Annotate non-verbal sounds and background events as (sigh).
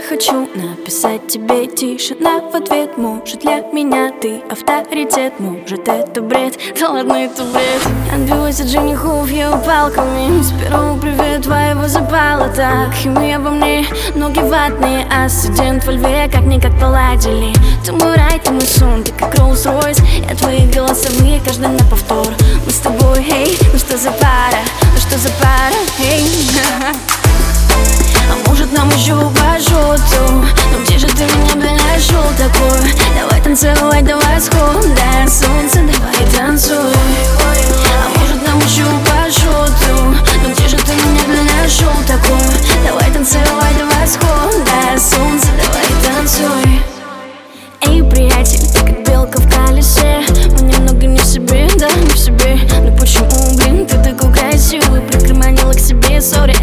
хочу написать тебе тишина в ответ Может для меня ты авторитет. Может это бред, да ладно это бред. Отбилась от женихов, я палками первого привет твоего запала. Так Химия во мне, ноги ватные А студент во льве. Как-никак поладили. Ты мой рай, ты мой сон, ты как Rolls-Royce Я твои голосовые каждый на повтор. Мы с тобой, эй, ну что за пара, ну что за пара, эй (laughs) Нам еще пожуту Но где же ты меня бы нашел такой? Давай танцевать до восхода солнца Давай танцуй. А может нам еще пожуту Но где же ты меня бы нашел такой? Давай танцевать до восхода солнца Давай танцуй. Эй, приятель, ты как белка в колесе Мы немного не в себе, да, не в себе. Но почему, блин, ты такой красивый? Прикроманила к себе, сори,